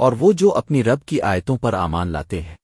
اور وہ جو اپنی رب کی آیتوں پر امان لاتے ہیں۔